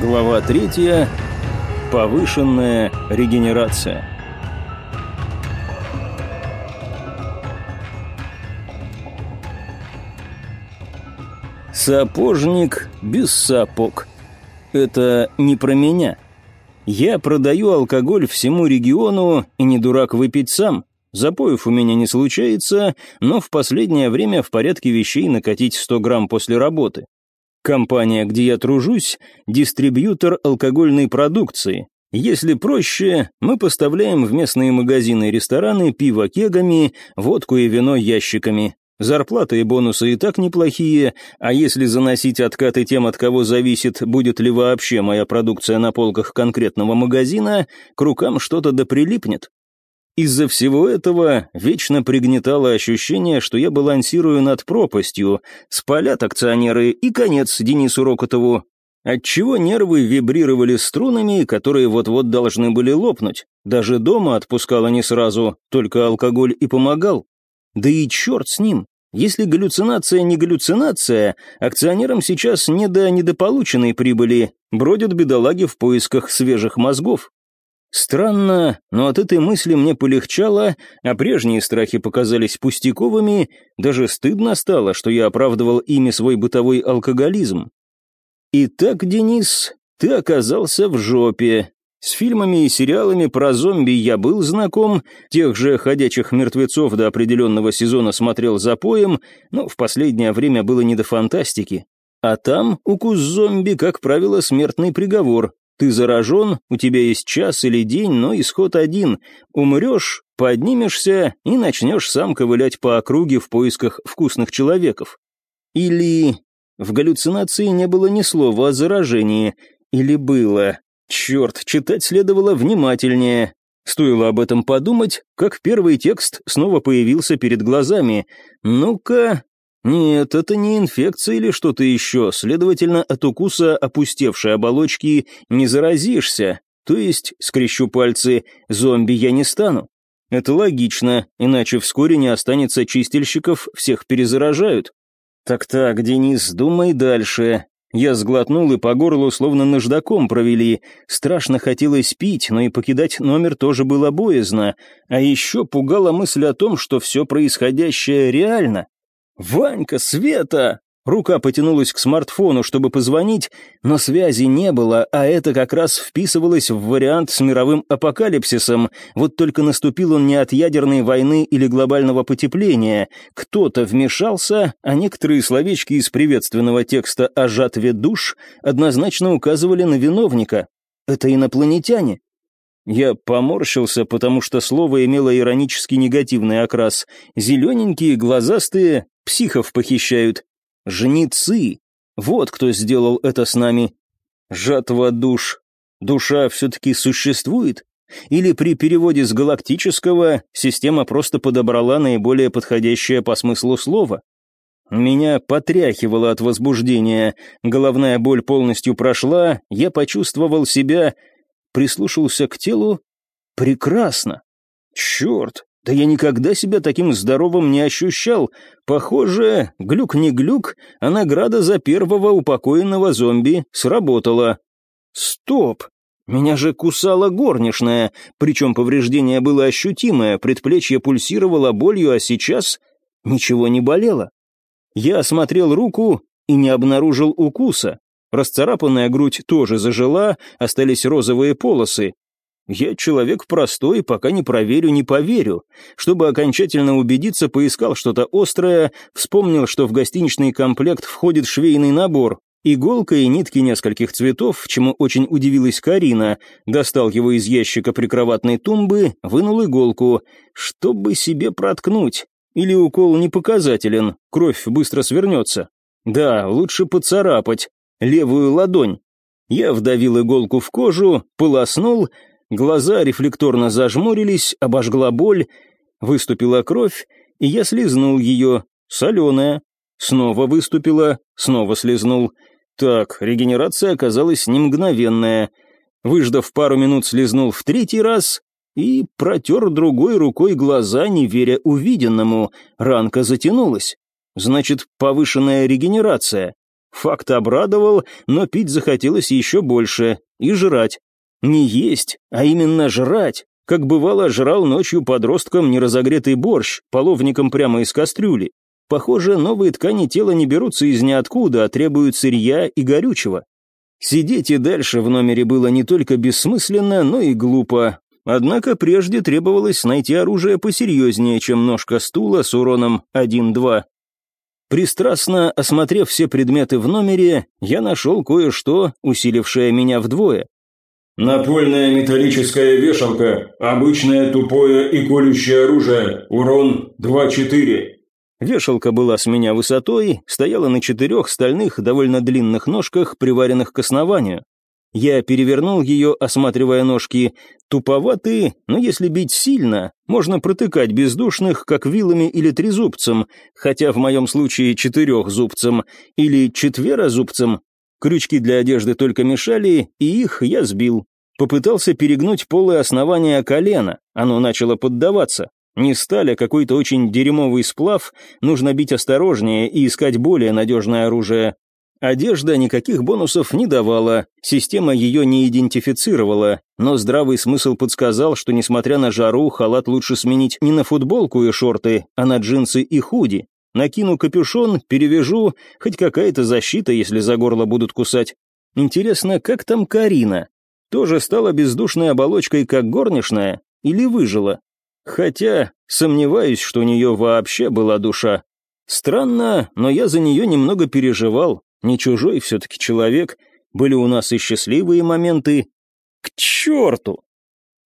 Глава третья. Повышенная регенерация. Сапожник без сапог. Это не про меня. Я продаю алкоголь всему региону и не дурак выпить сам. Запоев у меня не случается, но в последнее время в порядке вещей накатить 100 грамм после работы. Компания, где я тружусь, дистрибьютор алкогольной продукции. Если проще, мы поставляем в местные магазины и рестораны пиво кегами, водку и вино ящиками. Зарплаты и бонусы и так неплохие, а если заносить откаты тем, от кого зависит, будет ли вообще моя продукция на полках конкретного магазина, к рукам что-то да прилипнет. Из-за всего этого вечно пригнетало ощущение, что я балансирую над пропастью, спалят акционеры и конец Денису Рокотову, отчего нервы вибрировали струнами, которые вот-вот должны были лопнуть. Даже дома отпускало не сразу, только алкоголь и помогал. Да и черт с ним. Если галлюцинация не галлюцинация, акционерам сейчас не до недополученной прибыли, бродят бедолаги в поисках свежих мозгов. Странно, но от этой мысли мне полегчало, а прежние страхи показались пустяковыми, даже стыдно стало, что я оправдывал ими свой бытовой алкоголизм. Итак, Денис, ты оказался в жопе. С фильмами и сериалами про зомби я был знаком, тех же «Ходячих мертвецов» до определенного сезона смотрел за поем, но в последнее время было не до фантастики. А там укус зомби, как правило, смертный приговор, ты заражен, у тебя есть час или день, но исход один. Умрешь, поднимешься и начнешь сам ковылять по округе в поисках вкусных человеков. Или в галлюцинации не было ни слова о заражении. Или было. Черт, читать следовало внимательнее. Стоило об этом подумать, как первый текст снова появился перед глазами. Ну-ка, нет, это не инфекция или что-то еще, следовательно, от укуса опустевшей оболочки не заразишься. То есть, скрещу пальцы, зомби я не стану. Это логично, иначе вскоре не останется чистильщиков, всех перезаражают. Так-так, Денис, думай дальше. Я сглотнул и по горлу словно наждаком провели. Страшно хотелось пить, но и покидать номер тоже было боязно. А еще пугала мысль о том, что все происходящее реально. «Ванька, Света!» Рука потянулась к смартфону, чтобы позвонить, но связи не было, а это как раз вписывалось в вариант с мировым апокалипсисом. Вот только наступил он не от ядерной войны или глобального потепления. Кто-то вмешался, а некоторые словечки из приветственного текста о жатве душ однозначно указывали на виновника. Это инопланетяне. Я поморщился, потому что слово имело иронически негативный окрас. Зелененькие, глазастые, Психов похищают. Жнецы. Вот кто сделал это с нами. Жатва душ. Душа все-таки существует? Или при переводе с галактического система просто подобрала наиболее подходящее по смыслу слово? Меня потряхивало от возбуждения, головная боль полностью прошла, я почувствовал себя, прислушался к телу. Прекрасно. Черт, да я никогда себя таким здоровым не ощущал. Похоже, глюк не глюк, а награда за первого упокоенного зомби сработала. Стоп! Меня же кусала горничная, причем повреждение было ощутимое, предплечье пульсировало болью, а сейчас ничего не болело. Я осмотрел руку и не обнаружил укуса. Расцарапанная грудь тоже зажила, остались розовые полосы. Я человек простой, пока не проверю, не поверю. Чтобы окончательно убедиться, поискал что-то острое, вспомнил, что в гостиничный комплект входит швейный набор, Иголка и нитки нескольких цветов, чему очень удивилась Карина, достал его из ящика прикроватной тумбы, вынул иголку, чтобы себе проткнуть. Или укол не показателен, кровь быстро свернется. Да, лучше поцарапать. Левую ладонь. Я вдавил иголку в кожу, полоснул, Глаза рефлекторно зажмурились, обожгла боль, выступила кровь, и я слезнул ее, соленая. Снова выступила, снова слезнул. Так, регенерация оказалась не мгновенная. Выждав пару минут, слезнул в третий раз и протер другой рукой глаза, не веря увиденному. Ранка затянулась. Значит, повышенная регенерация. Факт обрадовал, но пить захотелось еще больше. И жрать. Не есть, а именно жрать. Как бывало, жрал ночью подростком неразогретый борщ, половником прямо из кастрюли. Похоже, новые ткани тела не берутся из ниоткуда, а требуют сырья и горючего. Сидеть и дальше в номере было не только бессмысленно, но и глупо. Однако прежде требовалось найти оружие посерьезнее, чем ножка стула с уроном 1-2. Пристрастно осмотрев все предметы в номере, я нашел кое-что, усилившее меня вдвое. Напольная металлическая вешалка, обычное тупое и колющее оружие, урон 2-4. Вешалка была с меня высотой, стояла на четырех стальных, довольно длинных ножках, приваренных к основанию. Я перевернул ее, осматривая ножки. Туповатые, но если бить сильно, можно протыкать бездушных, как вилами или трезубцем, хотя в моем случае четырехзубцем, или четверозубцем. Крючки для одежды только мешали, и их я сбил. Попытался перегнуть полое основание колена, оно начало поддаваться. Не сталь, а какой-то очень дерьмовый сплав, нужно бить осторожнее и искать более надежное оружие. Одежда никаких бонусов не давала, система ее не идентифицировала, но здравый смысл подсказал, что несмотря на жару, халат лучше сменить не на футболку и шорты, а на джинсы и худи. Накину капюшон, перевяжу, хоть какая-то защита, если за горло будут кусать. Интересно, как там Карина? Тоже стала бездушной оболочкой, как горничная, или выжила? Хотя, сомневаюсь, что у нее вообще была душа. Странно, но я за нее немного переживал. Не чужой все-таки человек. Были у нас и счастливые моменты. К черту!